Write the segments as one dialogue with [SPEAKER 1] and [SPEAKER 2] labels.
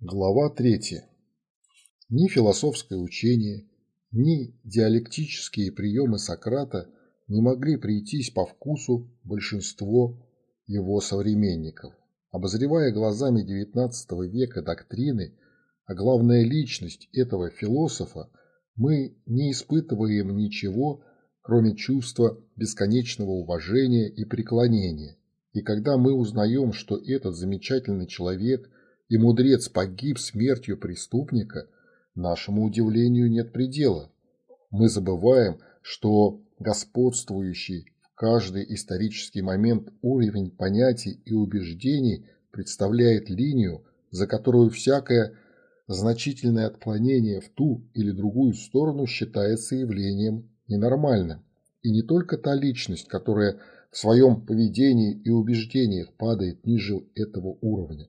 [SPEAKER 1] Глава 3. Ни философское учение, ни диалектические приемы Сократа не могли прийтись по вкусу большинство его современников. Обозревая глазами XIX века доктрины, а главная личность этого философа, мы не испытываем ничего, кроме чувства бесконечного уважения и преклонения. И когда мы узнаем, что этот замечательный человек – и мудрец погиб смертью преступника, нашему удивлению нет предела. Мы забываем, что господствующий в каждый исторический момент уровень понятий и убеждений представляет линию, за которую всякое значительное отклонение в ту или другую сторону считается явлением ненормальным. И не только та личность, которая в своем поведении и убеждениях падает ниже этого уровня,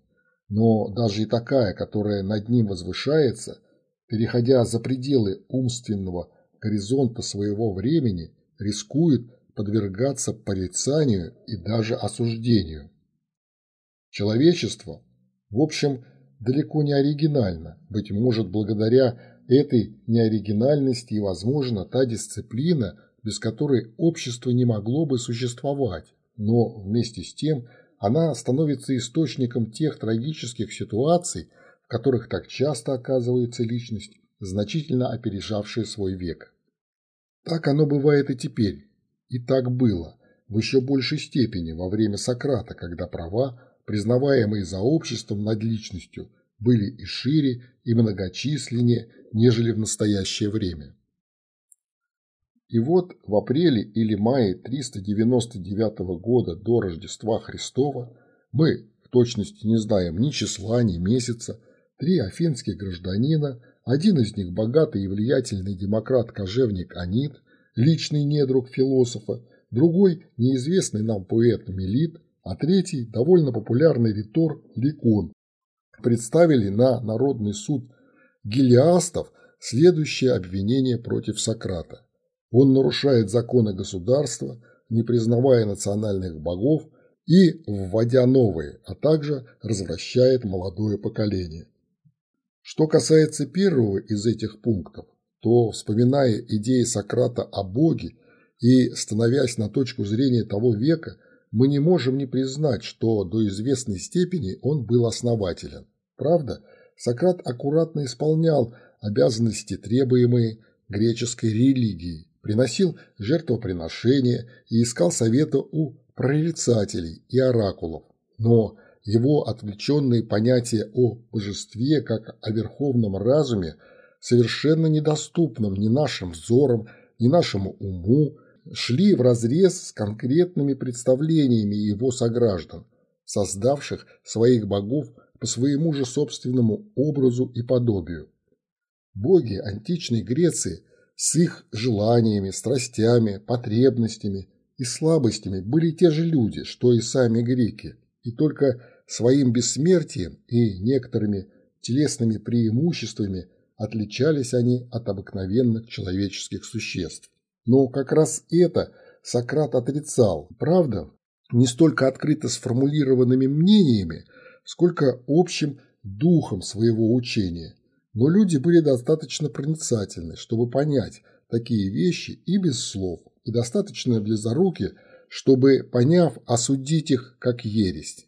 [SPEAKER 1] но даже и такая, которая над ним возвышается, переходя за пределы умственного горизонта своего времени, рискует подвергаться порицанию и даже осуждению. Человечество, в общем, далеко не оригинально. Быть может, благодаря этой неоригинальности и, возможно, та дисциплина, без которой общество не могло бы существовать. Но вместе с тем – она становится источником тех трагических ситуаций, в которых так часто оказывается личность, значительно опережавшая свой век. Так оно бывает и теперь, и так было, в еще большей степени во время Сократа, когда права, признаваемые за обществом над личностью, были и шире, и многочисленнее, нежели в настоящее время. И вот в апреле или мае 399 года до Рождества Христова мы в точности не знаем ни числа, ни месяца, три афинских гражданина, один из них богатый и влиятельный демократ-кожевник Анит, личный недруг философа, другой неизвестный нам поэт Мелит, а третий довольно популярный ритор Ликон, представили на Народный суд гелиастов следующее обвинение против Сократа. Он нарушает законы государства, не признавая национальных богов и вводя новые, а также развращает молодое поколение. Что касается первого из этих пунктов, то, вспоминая идеи Сократа о Боге и становясь на точку зрения того века, мы не можем не признать, что до известной степени он был основателен. Правда, Сократ аккуратно исполнял обязанности, требуемые греческой религией, приносил жертвоприношения и искал совета у прорицателей и оракулов. Но его отвлеченные понятия о божестве как о верховном разуме, совершенно недоступном ни нашим взорам, ни нашему уму, шли вразрез с конкретными представлениями его сограждан, создавших своих богов по своему же собственному образу и подобию. Боги античной Греции с их желаниями, страстями, потребностями и слабостями были те же люди, что и сами греки, и только своим бессмертием и некоторыми телесными преимуществами отличались они от обыкновенных человеческих существ. Но как раз это Сократ отрицал, правда, не столько открыто сформулированными мнениями, сколько общим духом своего учения, но люди были достаточно проницательны, чтобы понять такие вещи и без слов, и достаточно близоруки, чтобы, поняв, осудить их как ересь.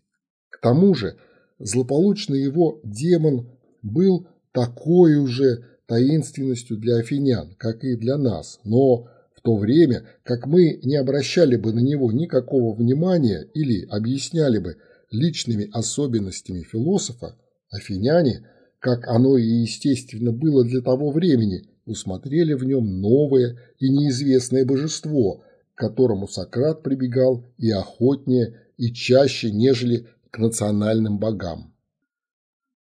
[SPEAKER 1] К тому же злополучный его демон был такой уже таинственностью для афинян, как и для нас, но в то время, как мы не обращали бы на него никакого внимания или объясняли бы личными особенностями философа, афиняне – как оно и естественно было для того времени, усмотрели в нем новое и неизвестное божество, к которому Сократ прибегал и охотнее, и чаще, нежели к национальным богам.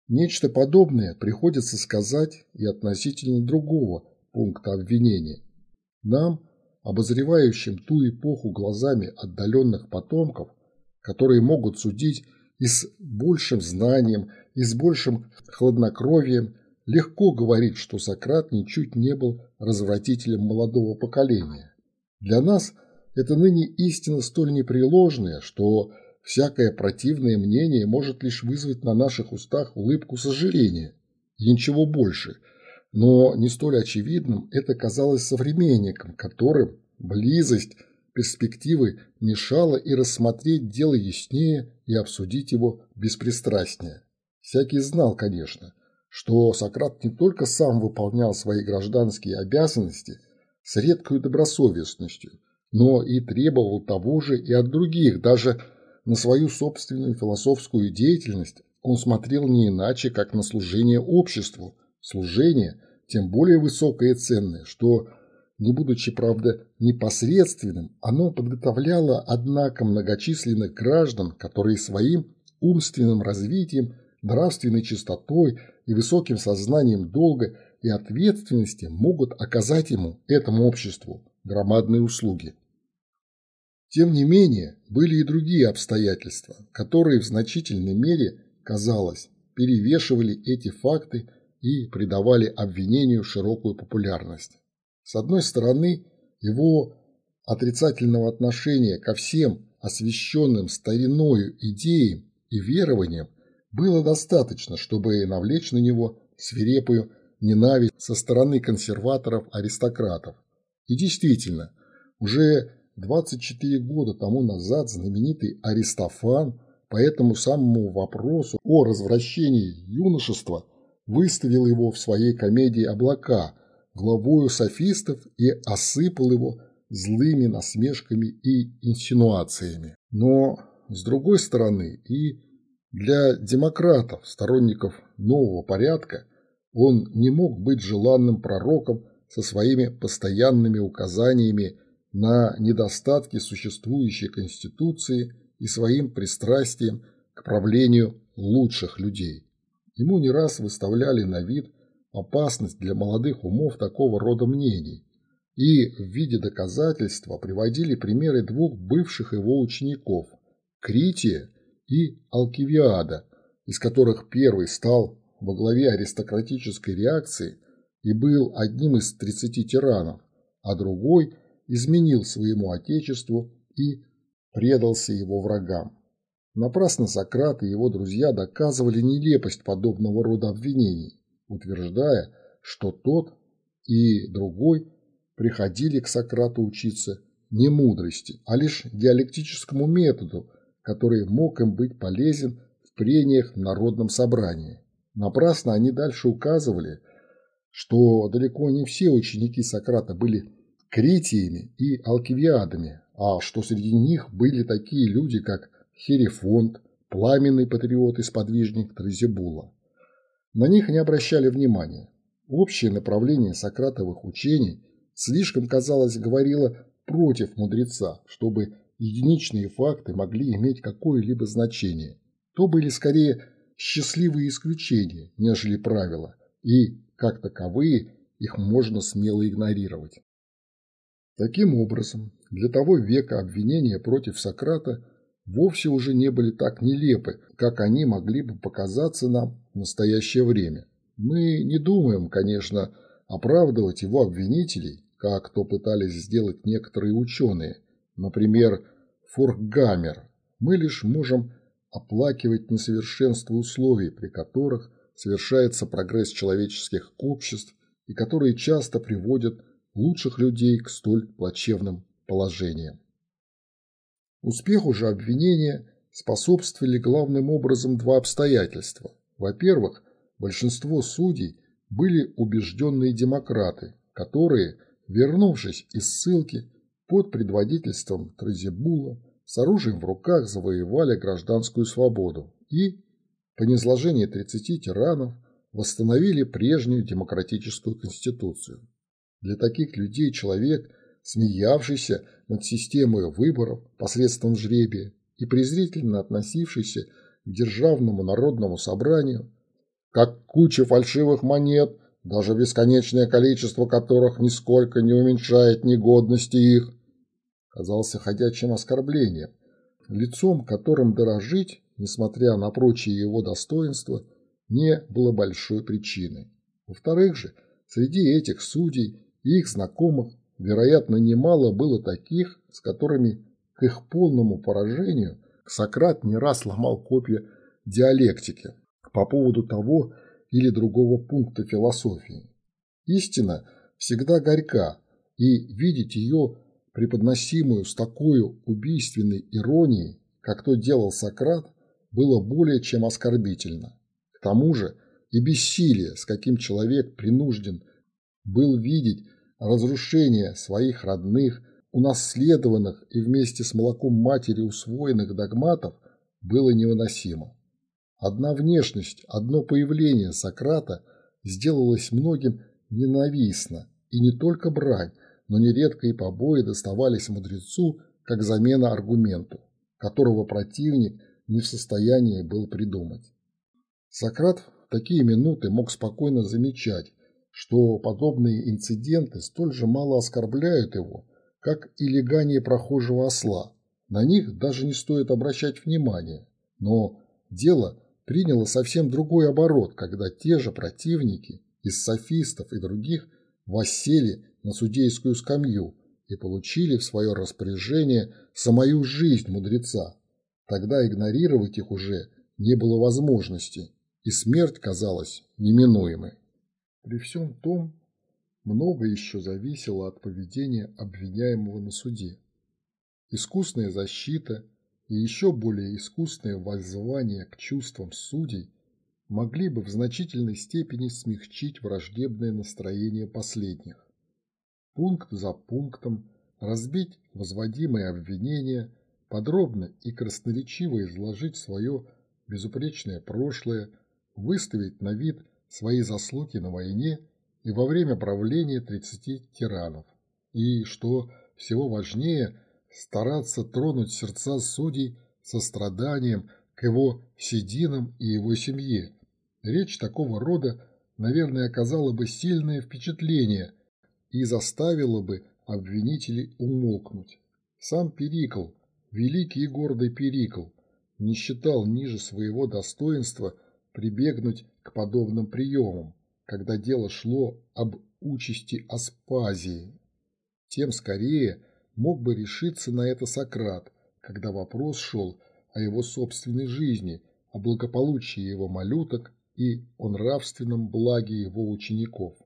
[SPEAKER 1] Нечто подобное приходится сказать и относительно другого пункта обвинения. Нам, обозревающим ту эпоху глазами отдаленных потомков, которые могут судить и с большим знанием, и с большим хладнокровием легко говорить, что Сократ ничуть не был развратителем молодого поколения. Для нас это ныне истина столь непреложная, что всякое противное мнение может лишь вызвать на наших устах улыбку сожаления и ничего больше. Но не столь очевидным это казалось современникам, которым близость перспективы мешала и рассмотреть дело яснее и обсудить его беспристрастнее. Всякий знал, конечно, что Сократ не только сам выполнял свои гражданские обязанности с редкой добросовестностью, но и требовал того же и от других, даже на свою собственную философскую деятельность он смотрел не иначе, как на служение обществу, служение тем более высокое и ценное, что, не будучи, правда, непосредственным, оно подготовляло, однако, многочисленных граждан, которые своим умственным развитием, нравственной чистотой и высоким сознанием долга и ответственности могут оказать ему, этому обществу, громадные услуги. Тем не менее, были и другие обстоятельства, которые в значительной мере, казалось, перевешивали эти факты и придавали обвинению широкую популярность. С одной стороны, его отрицательного отношения ко всем освященным стариною идеям и верованиям было достаточно, чтобы навлечь на него свирепую ненависть со стороны консерваторов-аристократов. И действительно, уже 24 года тому назад знаменитый Аристофан по этому самому вопросу о развращении юношества выставил его в своей комедии «Облака» главою софистов и осыпал его злыми насмешками и инсинуациями. Но, с другой стороны, и для демократов, сторонников нового порядка, он не мог быть желанным пророком со своими постоянными указаниями на недостатки существующей Конституции и своим пристрастием к правлению лучших людей. Ему не раз выставляли на вид опасность для молодых умов такого рода мнений и в виде доказательства приводили примеры двух бывших его учеников – Крития и Алкивиада, из которых первый стал во главе аристократической реакции и был одним из 30 тиранов, а другой изменил своему отечеству и предался его врагам. Напрасно Сократ и его друзья доказывали нелепость подобного рода обвинений, утверждая, что тот и другой приходили к Сократу учиться не мудрости, а лишь диалектическому методу, который мог им быть полезен в прениях в народном собрании. Напрасно они дальше указывали, что далеко не все ученики Сократа были критиями и алкивиадами, а что среди них были такие люди, как Херефонт, пламенный патриот и сподвижник Трезебула. На них не обращали внимания. Общее направление Сократовых учений слишком, казалось, говорило против мудреца, чтобы единичные факты могли иметь какое-либо значение. То были скорее счастливые исключения, нежели правила, и, как таковые, их можно смело игнорировать. Таким образом, для того века обвинения против Сократа вовсе уже не были так нелепы, как они могли бы показаться нам в настоящее время. Мы не думаем, конечно, оправдывать его обвинителей, как то пытались сделать некоторые ученые, например, Форкгаммер. Мы лишь можем оплакивать несовершенство условий, при которых совершается прогресс человеческих обществ и которые часто приводят лучших людей к столь плачевным положениям. Успеху же обвинения способствовали главным образом два обстоятельства. Во-первых, большинство судей были убежденные демократы, которые, вернувшись из ссылки под предводительством Тразибула, с оружием в руках завоевали гражданскую свободу и, по низложении 30 тиранов, восстановили прежнюю демократическую конституцию. Для таких людей человек, смеявшийся над системой выборов посредством жребия и презрительно относившийся Державному народному собранию, как куча фальшивых монет, даже бесконечное количество которых нисколько не уменьшает негодности их, казался ходячим оскорблением, лицом которым дорожить, несмотря на прочие его достоинства, не было большой причины. Во-вторых же, среди этих судей и их знакомых Вероятно, немало было таких, с которыми к их полному поражению Сократ не раз ломал копья диалектики по поводу того или другого пункта философии. Истина всегда горька, и видеть ее, преподносимую с такой убийственной иронией, как то делал Сократ, было более чем оскорбительно. К тому же и бессилие, с каким человек принужден был видеть разрушение своих родных, унаследованных и вместе с молоком матери усвоенных догматов, было невыносимо. Одна внешность, одно появление Сократа сделалось многим ненавистно, и не только брань, но нередко и побои доставались мудрецу как замена аргументу, которого противник не в состоянии был придумать. Сократ в такие минуты мог спокойно замечать, что подобные инциденты столь же мало оскорбляют его, как и легание прохожего осла. На них даже не стоит обращать внимания. Но дело приняло совсем другой оборот, когда те же противники из софистов и других воссели на судейскую скамью и получили в свое распоряжение самую жизнь мудреца. Тогда игнорировать их уже не было возможности, и смерть казалась неминуемой. При всем том, много еще зависело от поведения обвиняемого на суде. Искусная защита и еще более искусное воззвание к чувствам судей могли бы в значительной степени смягчить враждебное настроение последних. Пункт за пунктом разбить возводимые обвинения, подробно и красноречиво изложить свое безупречное прошлое, выставить на вид свои заслуги на войне и во время правления 30 тиранов. И, что всего важнее, стараться тронуть сердца судей состраданием к его сединам и его семье. Речь такого рода, наверное, оказала бы сильное впечатление и заставила бы обвинителей умолкнуть. Сам Перикл, великий и гордый Перикл, не считал ниже своего достоинства прибегнуть к подобным приемам, когда дело шло об участи Аспазии. Тем скорее мог бы решиться на это Сократ, когда вопрос шел о его собственной жизни, о благополучии его малюток и о нравственном благе его учеников.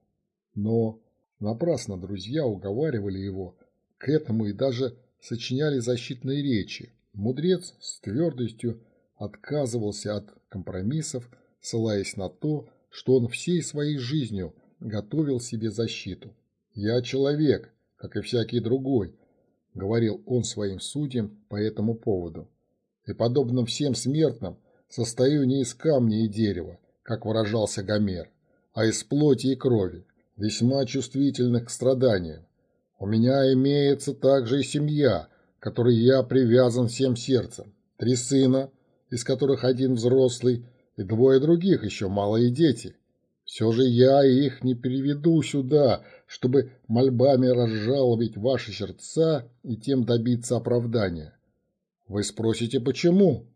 [SPEAKER 1] Но напрасно друзья уговаривали его к этому и даже сочиняли защитные речи. Мудрец с твердостью отказывался от компромиссов, ссылаясь на то, что он всей своей жизнью готовил себе защиту. «Я человек, как и всякий другой», – говорил он своим судьям по этому поводу. «И, подобно всем смертным, состою не из камня и дерева, как выражался Гомер, а из плоти и крови, весьма чувствительных к страданиям. У меня имеется также и семья, которой я привязан всем сердцем, три сына, из которых один взрослый, и двое других еще малые дети. Все же я их не приведу сюда, чтобы мольбами разжаловать ваши сердца и тем добиться оправдания. Вы спросите, почему?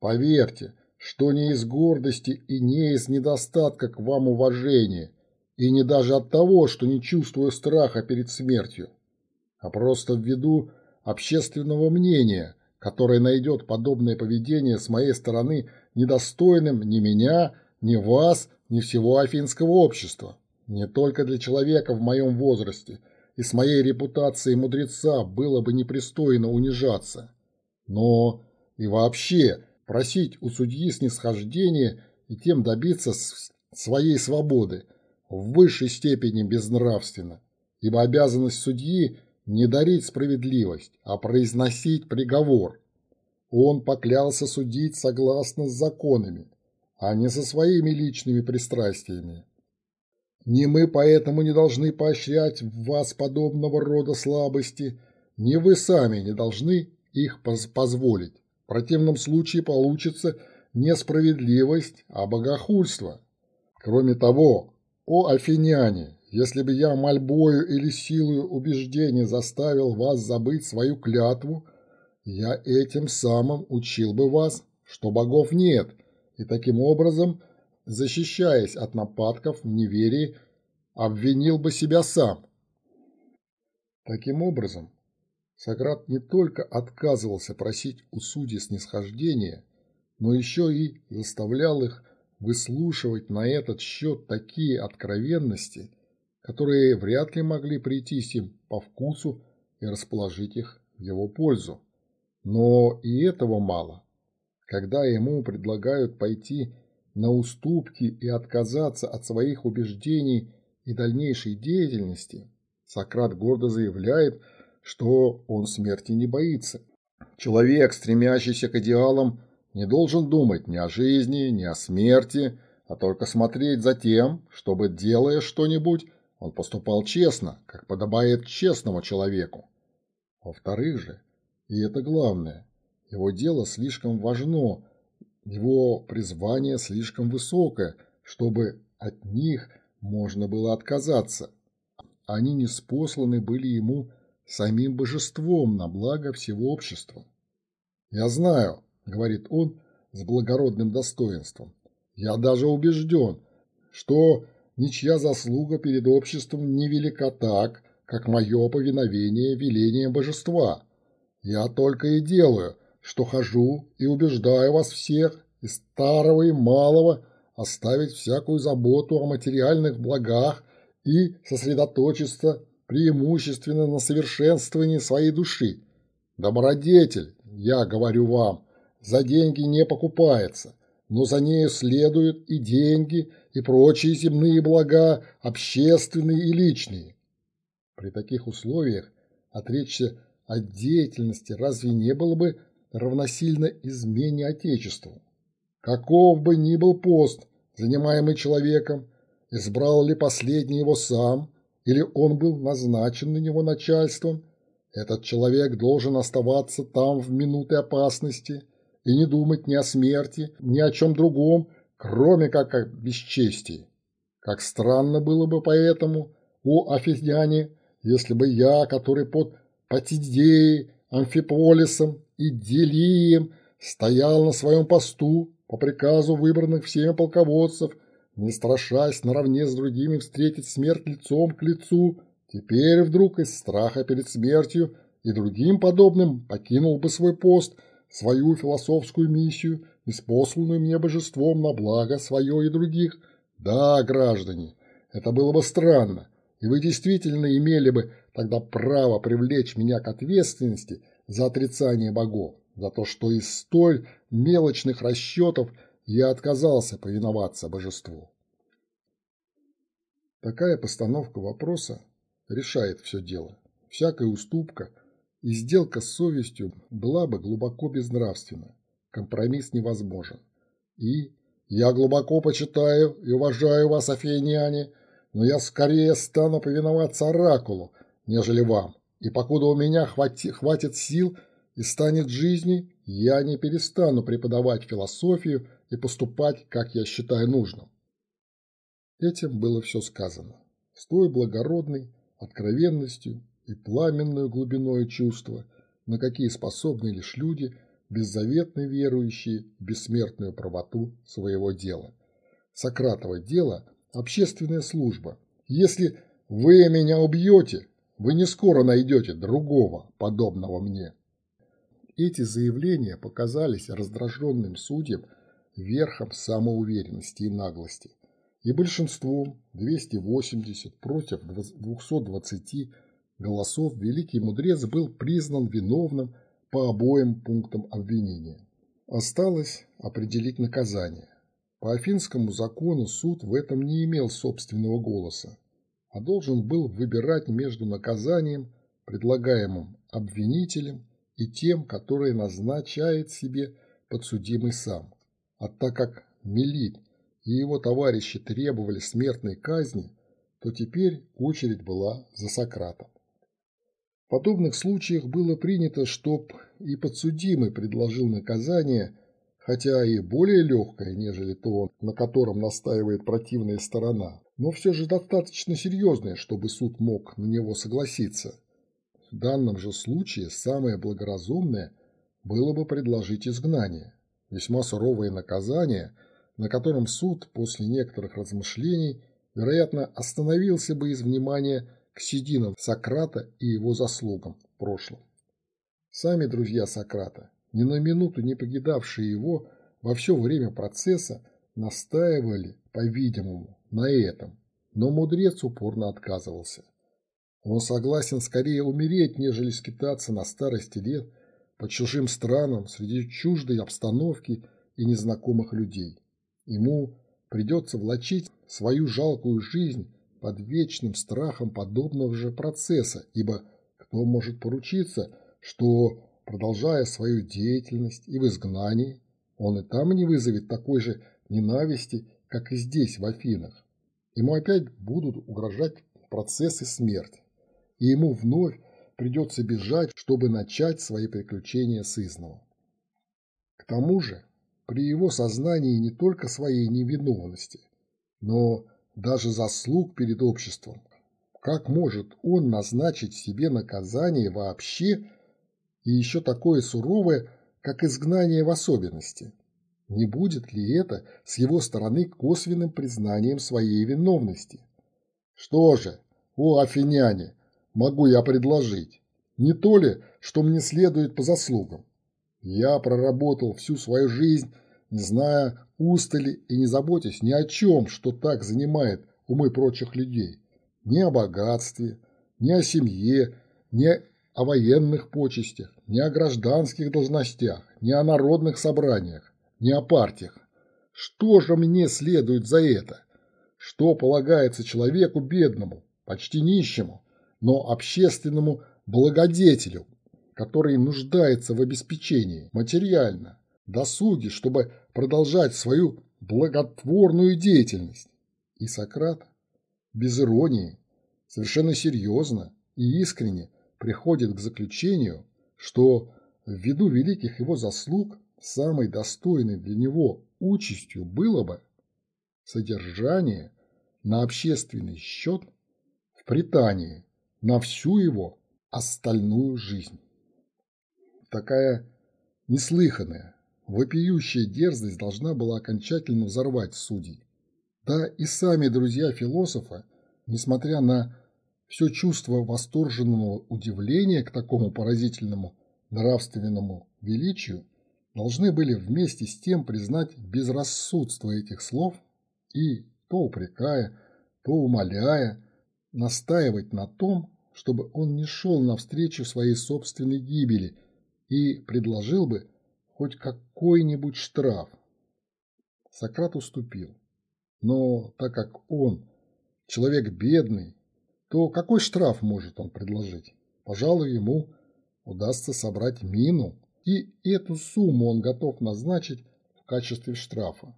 [SPEAKER 1] Поверьте, что не из гордости и не из недостатка к вам уважения, и не даже от того, что не чувствую страха перед смертью, а просто ввиду общественного мнения, которое найдет подобное поведение с моей стороны недостойным ни меня, ни вас, ни всего афинского общества. Не только для человека в моем возрасте и с моей репутацией мудреца было бы непристойно унижаться. Но и вообще просить у судьи снисхождения и тем добиться своей свободы в высшей степени безнравственно, ибо обязанность судьи не дарить справедливость, а произносить приговор. Он поклялся судить согласно с законами, а не со своими личными пристрастиями. Не мы поэтому не должны поощрять в вас подобного рода слабости, ни вы сами не должны их позволить. В противном случае получится несправедливость, а богохульство. Кроме того, о афиняне, если бы я мольбою или силою убеждения заставил вас забыть свою клятву, я этим самым учил бы вас, что богов нет, и таким образом, защищаясь от нападков в неверии, обвинил бы себя сам. Таким образом, Сократ не только отказывался просить у судей снисхождения, но еще и заставлял их выслушивать на этот счет такие откровенности, которые вряд ли могли прийтись им по вкусу и расположить их в его пользу. Но и этого мало. Когда ему предлагают пойти на уступки и отказаться от своих убеждений и дальнейшей деятельности, Сократ гордо заявляет, что он смерти не боится. Человек, стремящийся к идеалам, не должен думать ни о жизни, ни о смерти, а только смотреть за тем, чтобы, делая что-нибудь, он поступал честно, как подобает честному человеку. Во-вторых же, и это главное, его дело слишком важно, его призвание слишком высокое, чтобы от них можно было отказаться. Они не спосланы были ему самим божеством на благо всего общества. «Я знаю», — говорит он с благородным достоинством, «я даже убежден, что ничья заслуга перед обществом не велика так, как мое повиновение велением божества. Я только и делаю, что хожу и убеждаю вас всех, и старого, и малого, оставить всякую заботу о материальных благах и сосредоточиться преимущественно на совершенствовании своей души. Добродетель, я говорю вам, за деньги не покупается, но за нею следуют и деньги, и прочие земные блага, общественные и личные. При таких условиях отречься от деятельности разве не было бы равносильно измене Отечеству? Каков бы ни был пост, занимаемый человеком, избрал ли последний его сам, или он был назначен на него начальством, этот человек должен оставаться там в минуты опасности и не думать ни о смерти, ни о чем другом, кроме как о бесчестии. Как странно было бы поэтому, о Афиняне, если бы я, который под Патидеей, Амфиполисом и Делием стоял на своем посту по приказу выбранных всеми полководцев, не страшась наравне с другими встретить смерть лицом к лицу, теперь вдруг из страха перед смертью и другим подобным покинул бы свой пост, свою философскую миссию, неспосланную мне божеством на благо свое и других. Да, граждане, это было бы странно, и вы действительно имели бы тогда право привлечь меня к ответственности за отрицание богов, за то, что из столь мелочных расчетов я отказался повиноваться божеству. Такая постановка вопроса решает все дело. Всякая уступка и сделка с совестью была бы глубоко безнравственна. Компромисс невозможен. И я глубоко почитаю и уважаю вас, афиняне, но я скорее стану повиноваться оракулу, нежели вам. И покуда у меня хвати, хватит сил и станет жизни, я не перестану преподавать философию и поступать, как я считаю нужным. Этим было все сказано. С той благородной откровенностью и пламенную глубиной чувства, на какие способны лишь люди, беззаветно верующие в бессмертную правоту своего дела. Сократово дело – общественная служба. Если вы меня убьете, вы не скоро найдете другого, подобного мне. Эти заявления показались раздраженным судьям верхом самоуверенности и наглости. И большинством, 280 против 220 голосов, великий мудрец был признан виновным по обоим пунктам обвинения. Осталось определить наказание. По афинскому закону суд в этом не имел собственного голоса, а должен был выбирать между наказанием, предлагаемым обвинителем, и тем, которое назначает себе подсудимый сам. А так как Мелит и его товарищи требовали смертной казни, то теперь очередь была за Сократом. В подобных случаях было принято, чтоб и подсудимый предложил наказание, хотя и более легкое, нежели то, на котором настаивает противная сторона, но все же достаточно серьезное, чтобы суд мог на него согласиться. В данном же случае самое благоразумное было бы предложить изгнание, весьма суровое наказание, на котором суд после некоторых размышлений, вероятно, остановился бы из внимания к сединам Сократа и его заслугам в прошлом. Сами друзья Сократа, ни на минуту не покидавшие его во все время процесса, настаивали, по-видимому, на этом, но мудрец упорно отказывался. Он согласен скорее умереть, нежели скитаться на старости лет по чужим странам среди чуждой обстановки и незнакомых людей. Ему придется влачить свою жалкую жизнь под вечным страхом подобного же процесса, ибо кто может поручиться, что, продолжая свою деятельность и в изгнании, он и там не вызовет такой же ненависти, как и здесь, в Афинах. Ему опять будут угрожать процесс и смерть и ему вновь придется бежать, чтобы начать свои приключения с изного. К тому же, при его сознании не только своей невиновности, но даже заслуг перед обществом, как может он назначить себе наказание вообще и еще такое суровое, как изгнание в особенности? Не будет ли это с его стороны косвенным признанием своей виновности? Что же, о афиняне, могу я предложить? Не то ли, что мне следует по заслугам? Я проработал всю свою жизнь, не зная устали и не заботясь ни о чем, что так занимает умы прочих людей. Ни о богатстве, ни о семье, ни военных почестях, ни о гражданских должностях, ни о народных собраниях, ни о партиях. Что же мне следует за это? Что полагается человеку бедному, почти нищему, но общественному благодетелю, который нуждается в обеспечении материально, досуге, чтобы продолжать свою благотворную деятельность. И Сократ без иронии, совершенно серьезно и искренне приходит к заключению, что ввиду великих его заслуг самой достойной для него участью было бы содержание на общественный счет в Британии на всю его остальную жизнь. Такая неслыханная, вопиющая дерзость должна была окончательно взорвать судей. Да и сами друзья философа, несмотря на все чувство восторженного удивления к такому поразительному нравственному величию, должны были вместе с тем признать безрассудство этих слов и, то упрекая, то умоляя, настаивать на том, чтобы он не шел навстречу своей собственной гибели и предложил бы хоть какой-нибудь штраф. Сократ уступил. Но так как он человек бедный, то какой штраф может он предложить? Пожалуй, ему удастся собрать мину, и эту сумму он готов назначить в качестве штрафа.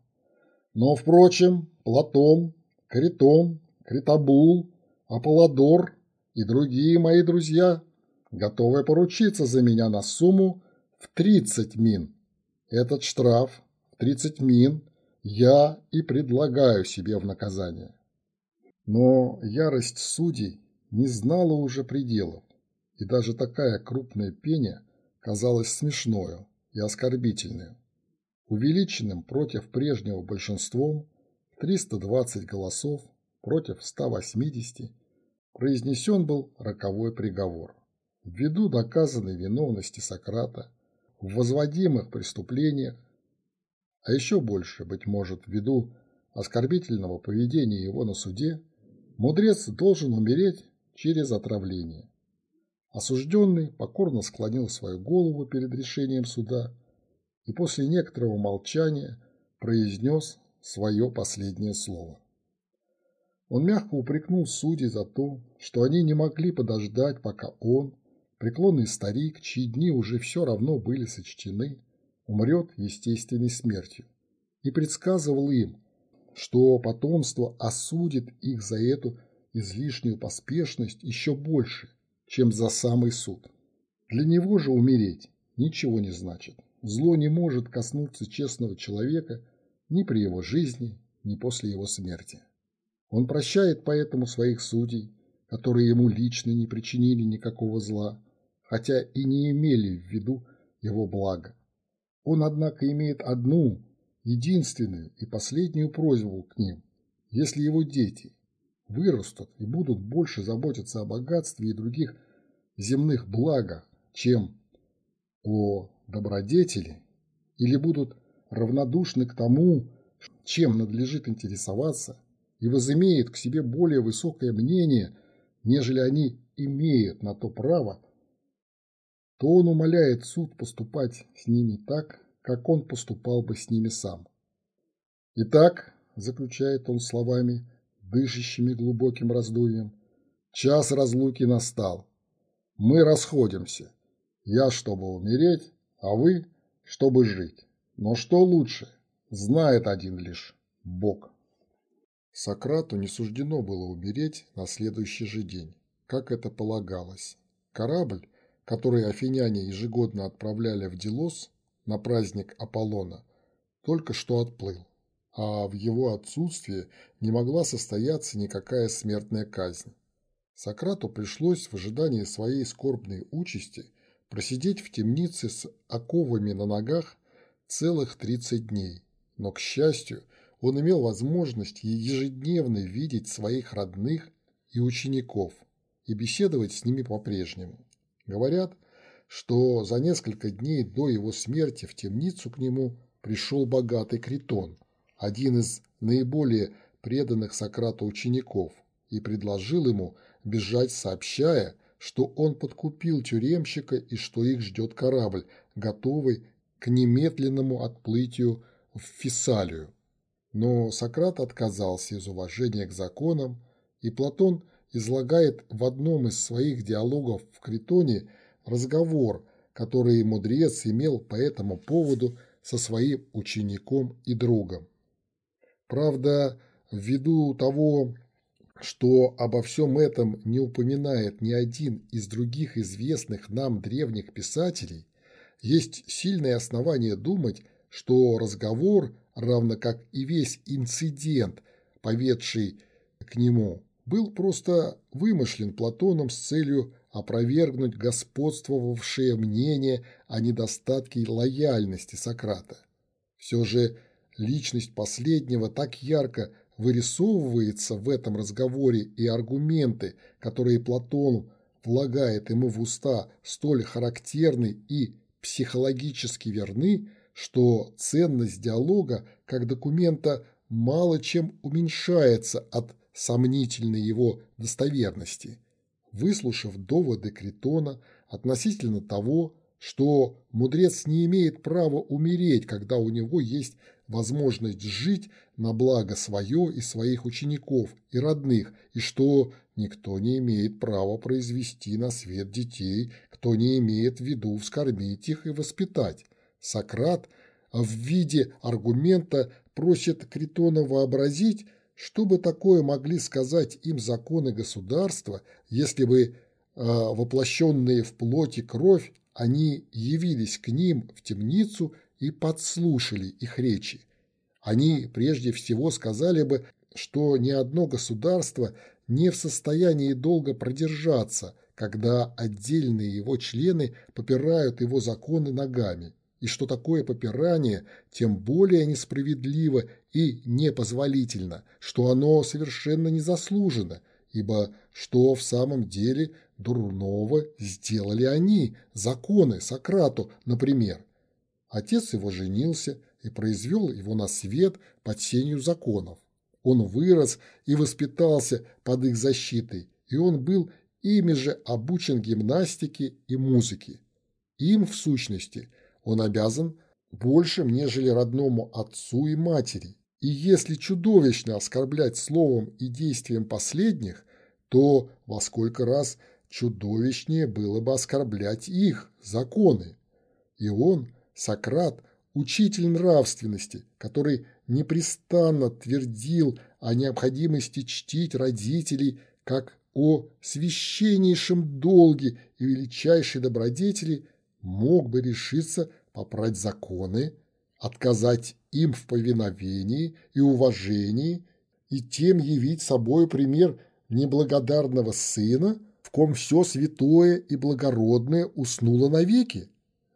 [SPEAKER 1] Но, впрочем, Платон, Критон, Критобул, Аполлодор и другие мои друзья готовы поручиться за меня на сумму в 30 мин. Этот штраф в 30 мин я и предлагаю себе в наказание. Но ярость судей не знала уже пределов, и даже такая крупная пеня казалась смешною и оскорбительной. Увеличенным против прежнего большинством 320 голосов против 180 произнесен был роковой приговор. Ввиду доказанной виновности Сократа в возводимых преступлениях, а еще больше, быть может, ввиду оскорбительного поведения его на суде, мудрец должен умереть через отравление. Осужденный покорно склонил свою голову перед решением суда и после некоторого молчания произнес свое последнее слово. Он мягко упрекнул судей за то, что они не могли подождать, пока он, преклонный старик, чьи дни уже все равно были сочтены, умрет естественной смертью, и предсказывал им, что потомство осудит их за эту излишнюю поспешность еще больше, чем за самый суд. Для него же умереть ничего не значит. Зло не может коснуться честного человека ни при его жизни, ни после его смерти. Он прощает поэтому своих судей, которые ему лично не причинили никакого зла, хотя и не имели в виду его блага. Он, однако, имеет одну, единственную и последнюю просьбу к ним. Если его дети вырастут и будут больше заботиться о богатстве и других земных благах, чем о добродетели или будут равнодушны к тому, чем надлежит интересоваться, и возымеют к себе более высокое мнение, нежели они имеют на то право, то он умоляет суд поступать с ними так, как он поступал бы с ними сам. Итак, заключает он словами, дышащими глубоким раздумьем, час разлуки настал. Мы расходимся. Я, чтобы умереть, а вы, чтобы жить. Но что лучше, знает один лишь Бог. Сократу не суждено было умереть на следующий же день, как это полагалось. Корабль, который афиняне ежегодно отправляли в Делос на праздник Аполлона, только что отплыл, а в его отсутствие не могла состояться никакая смертная казнь. Сократу пришлось в ожидании своей скорбной участи просидеть в темнице с оковами на ногах целых 30 дней, но, к счастью, он имел возможность ежедневно видеть своих родных и учеников и беседовать с ними по-прежнему. Говорят, что за несколько дней до его смерти в темницу к нему пришел богатый Критон, один из наиболее преданных Сократу учеников, и предложил ему бежать, сообщая, что он подкупил тюремщика и что их ждет корабль, готовый к немедленному отплытию в Фессалию. Но Сократ отказался из уважения к законам, и Платон излагает в одном из своих диалогов в Критоне разговор, который мудрец имел по этому поводу со своим учеником и другом. Правда, ввиду того, что обо всем этом не упоминает ни один из других известных нам древних писателей, есть сильное основание думать, что разговор, равно как и весь инцидент, поведший к нему, был просто вымышлен Платоном с целью опровергнуть господствовавшее мнение о недостатке лояльности Сократа. Все же личность последнего так ярко вырисовывается в этом разговоре и аргументы, которые Платон влагает ему в уста, столь характерны и психологически верны, что ценность диалога как документа мало чем уменьшается от сомнительной его достоверности. Выслушав доводы Критона относительно того, что мудрец не имеет права умереть, когда у него есть возможность жить на благо свое и своих учеников и родных, и что никто не имеет права произвести на свет детей, кто не имеет в виду вскормить их и воспитать. Сократ в виде аргумента просит Критона вообразить, что бы такое могли сказать им законы государства, если бы, э, воплощенные в плоти кровь, они явились к ним в темницу и подслушали их речи. Они прежде всего сказали бы, что ни одно государство не в состоянии долго продержаться, когда отдельные его члены попирают его законы ногами, и что такое попирание тем более несправедливо и непозволительно, что оно совершенно незаслуженно, ибо что в самом деле дурного сделали они, законы Сократу, например. Отец его женился и произвел его на свет под сенью законов. Он вырос и воспитался под их защитой, и он был ими же обучен гимнастике и музыке. Им, в сущности, он обязан большим, нежели родному отцу и матери. И если чудовищно оскорблять словом и действием последних, то во сколько раз чудовищнее было бы оскорблять их, законы. И он, Сократ, учитель нравственности, который непрестанно твердил о необходимости чтить родителей как о священнейшем долге и величайшей добродетели, мог бы решиться попрать законы, отказать им в повиновении и уважении и тем явить собой пример неблагодарного сына, в ком все святое и благородное уснуло навеки.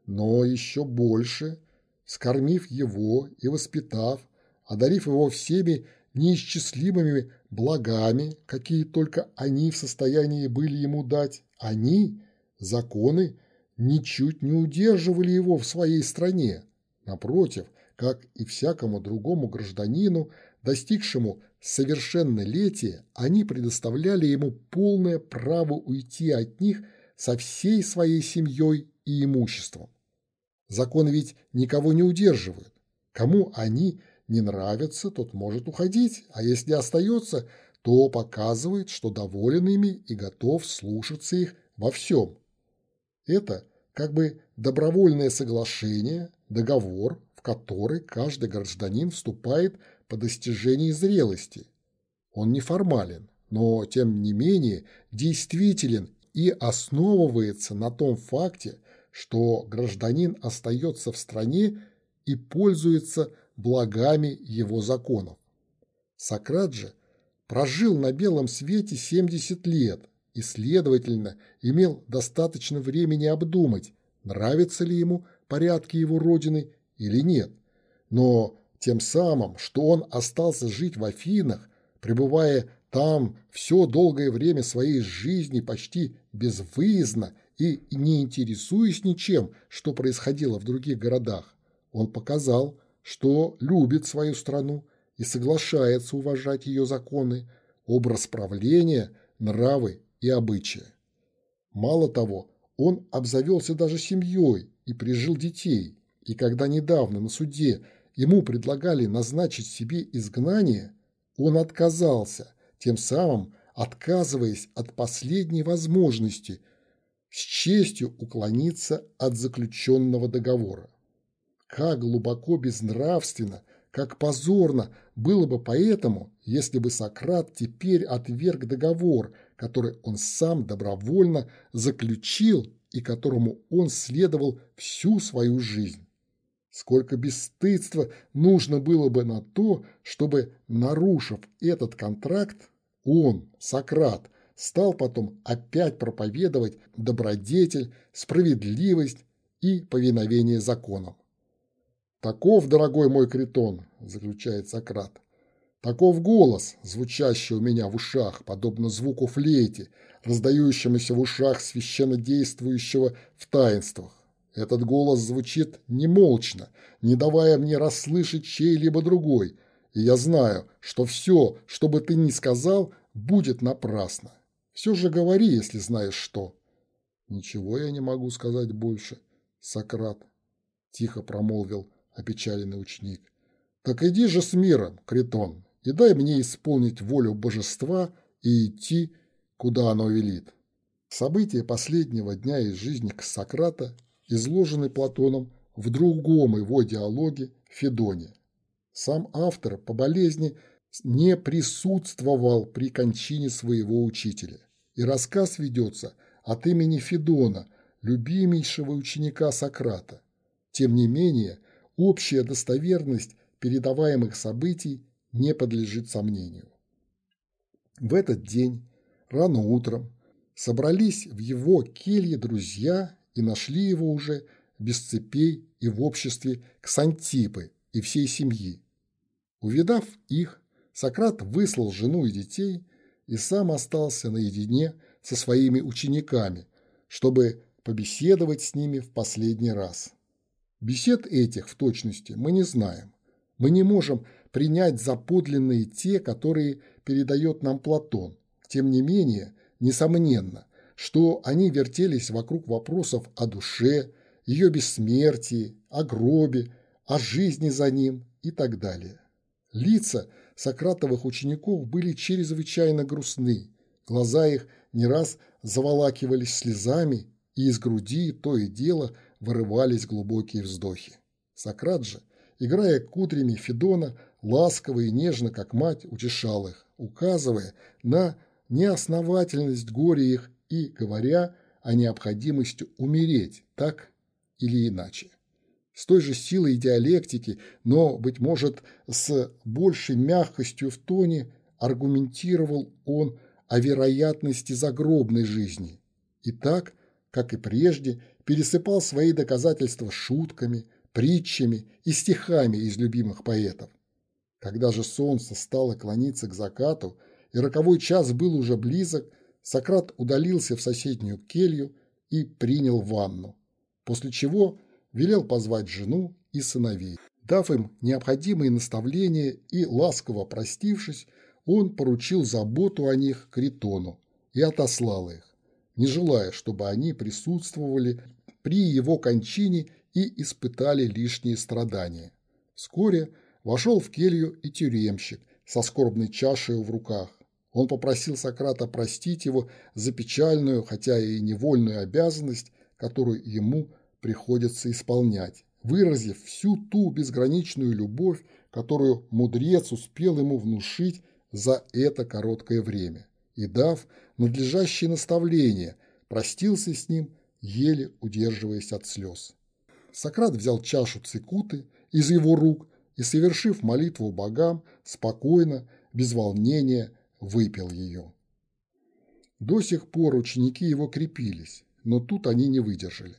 [SPEAKER 1] Но еще больше, скормив его и воспитав, одарив его всеми неисчислимыми благами, какие только они в состоянии были ему дать, они, законы, ничуть не удерживали его в своей стране. Напротив, как и всякому другому гражданину, достигшему совершеннолетия, они предоставляли ему полное право уйти от них со всей своей семьей и имуществом. Закон ведь никого не удерживает. Кому они не нравятся, тот может уходить, а если остается, то показывает, что доволен ими и готов слушаться их во всем. Это как бы добровольное соглашение, договор, в который каждый гражданин вступает по достижении зрелости. Он неформален, но тем не менее действителен и основывается на том факте, что гражданин остается в стране и пользуется благами его законов. Сократ же прожил на белом свете 70 лет и, следовательно, имел достаточно времени обдумать, нравятся ли ему порядки его родины или нет. Но тем самым, что он остался жить в Афинах, пребывая там все долгое время своей жизни почти безвыездно и не интересуясь ничем, что происходило в других городах, он показал, что любит свою страну и соглашается уважать ее законы, образ правления, нравы и обычаи. Мало того, он обзавелся даже семьей и прижил детей, и когда недавно на суде ему предлагали назначить себе изгнание, он отказался, тем самым отказываясь от последней возможности с честью уклониться от заключенного договора. Как глубоко безнравственно, как позорно было бы поэтому, если бы Сократ теперь отверг договор, который он сам добровольно заключил и которому он следовал всю свою жизнь. Сколько бесстыдства нужно было бы на то, чтобы, нарушив этот контракт, он, Сократ, стал потом опять проповедовать добродетель, справедливость и повиновение законам. «Таков, дорогой мой Критон», – заключает Сократ, – «таков голос, звучащий у меня в ушах, подобно звуку флейте, раздающемуся в ушах священно действующего в таинствах. Этот голос звучит немолчно, не давая мне расслышать чей-либо другой, и я знаю, что все, что бы ты ни сказал, будет напрасно. Все же говори, если знаешь что». «Ничего я не могу сказать больше, Сократ», – тихо промолвил опечаленный ученик. «Так иди же с миром, Критон, и дай мне исполнить волю божества и идти, куда оно велит». События последнего дня из жизни Сократа изложены Платоном в другом его диалоге Федоне. Сам автор по болезни не присутствовал при кончине своего учителя, и рассказ ведется от имени Федона, любимейшего ученика Сократа. Тем не менее, общая достоверность передаваемых событий не подлежит сомнению. В этот день, рано утром, собрались в его келье друзья и нашли его уже без цепей и в обществе Ксантипы и всей семьи. Увидав их, Сократ выслал жену и детей и сам остался наедине со своими учениками, чтобы побеседовать с ними в последний раз. Бесед этих в точности мы не знаем. Мы не можем принять за подлинные те, которые передает нам Платон. Тем не менее, несомненно, что они вертелись вокруг вопросов о душе, ее бессмертии, о гробе, о жизни за ним и так далее. Лица Сократовых учеников были чрезвычайно грустны, глаза их не раз заволакивались слезами, и из груди то и дело – вырывались глубокие вздохи. Сократ же, играя кудрями Федона, ласково и нежно, как мать, утешал их, указывая на неосновательность горя их и говоря о необходимости умереть так или иначе. С той же силой диалектики, но, быть может, с большей мягкостью в тоне аргументировал он о вероятности загробной жизни. И так, как и прежде, пересыпал свои доказательства шутками, притчами и стихами из любимых поэтов. Когда же солнце стало клониться к закату, и роковой час был уже близок, Сократ удалился в соседнюю келью и принял ванну. после чего велел позвать жену и сыновей. Дав им необходимые наставления и ласково простившись, он поручил заботу о них Критону и отослал их, не желая, чтобы они присутствовали при его кончине и испытали лишние страдания. Вскоре вошел в келью и тюремщик со скорбной чашей в руках. Он попросил Сократа простить его за печальную, хотя и невольную обязанность, которую ему приходится исполнять, выразив всю ту безграничную любовь, которую мудрец успел ему внушить за это короткое время, и дав надлежащее наставление, простился с ним, еле удерживаясь от слез. Сократ взял чашу цикуты из его рук и, совершив молитву богам, спокойно, без волнения, выпил ее. До сих пор ученики его крепились, но тут они не выдержали.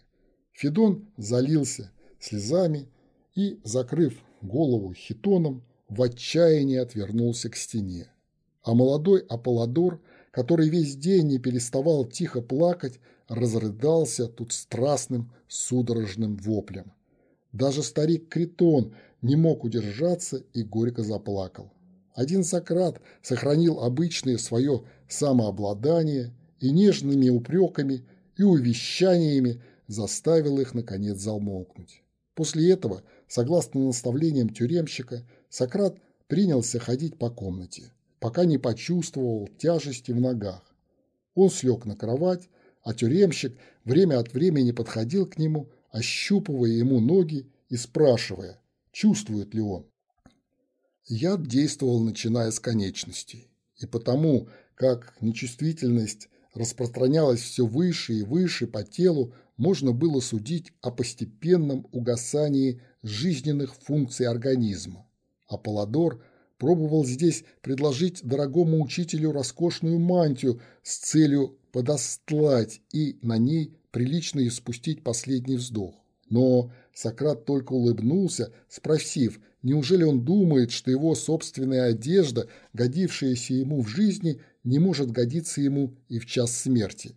[SPEAKER 1] Федон залился слезами и, закрыв голову хитоном, в отчаянии отвернулся к стене. А молодой Аполлодор, который весь день не переставал тихо плакать, разрыдался тут страстным судорожным воплем. Даже старик Критон не мог удержаться и горько заплакал. Один Сократ сохранил обычное свое самообладание и нежными упреками и увещаниями заставил их, наконец, замолкнуть. После этого, согласно наставлениям тюремщика, Сократ принялся ходить по комнате, пока не почувствовал тяжести в ногах. Он слег на кровать, а тюремщик время от времени подходил к нему, ощупывая ему ноги и спрашивая, чувствует ли он. Яд действовал, начиная с конечностей, и потому, как нечувствительность распространялась все выше и выше по телу, можно было судить о постепенном угасании жизненных функций организма. Аполлодор пробовал здесь предложить дорогому учителю роскошную мантию с целью подостлать и на ней прилично испустить последний вздох. Но Сократ только улыбнулся, спросив, неужели он думает, что его собственная одежда, годившаяся ему в жизни, не может годиться ему и в час смерти.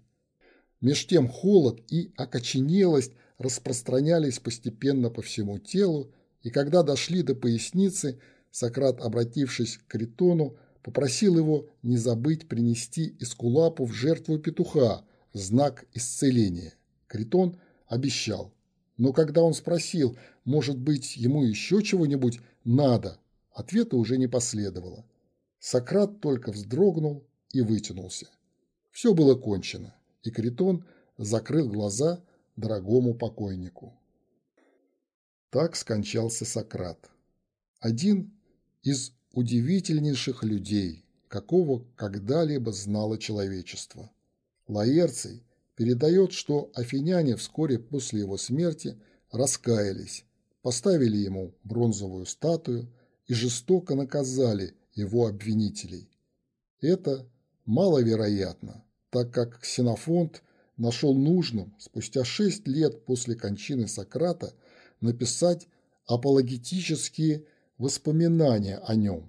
[SPEAKER 1] Меж тем холод и окоченелость распространялись постепенно по всему телу, и когда дошли до поясницы, Сократ, обратившись к Критону, попросил его не забыть принести Искулапу в жертву петуха знак исцеления. Критон обещал. Но когда он спросил, может быть, ему еще чего-нибудь надо, ответа уже не последовало. Сократ только вздрогнул и вытянулся. Все было кончено, и Критон закрыл глаза дорогому покойнику. Так скончался Сократ. Один из удивительнейших людей, какого когда-либо знало человечество. Лаерций передает, что афиняне вскоре после его смерти раскаялись, поставили ему бронзовую статую и жестоко наказали его обвинителей. Это маловероятно, так как Ксенофонт нашел нужным спустя шесть лет после кончины Сократа написать апологетические воспоминания о нем.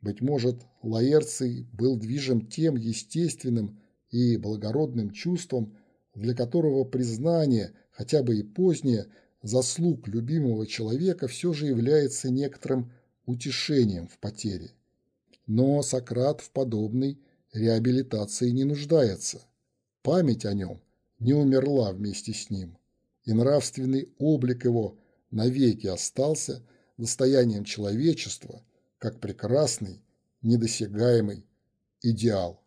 [SPEAKER 1] Быть может, Лаэрций был движим тем естественным и благородным чувством, для которого признание, хотя бы и позднее, заслуг любимого человека все же является некоторым утешением в потере. Но Сократ в подобной реабилитации не нуждается. Память о нем не умерла вместе с ним, и нравственный облик его навеки остался – достоянием человечества, как прекрасный, недосягаемый идеал.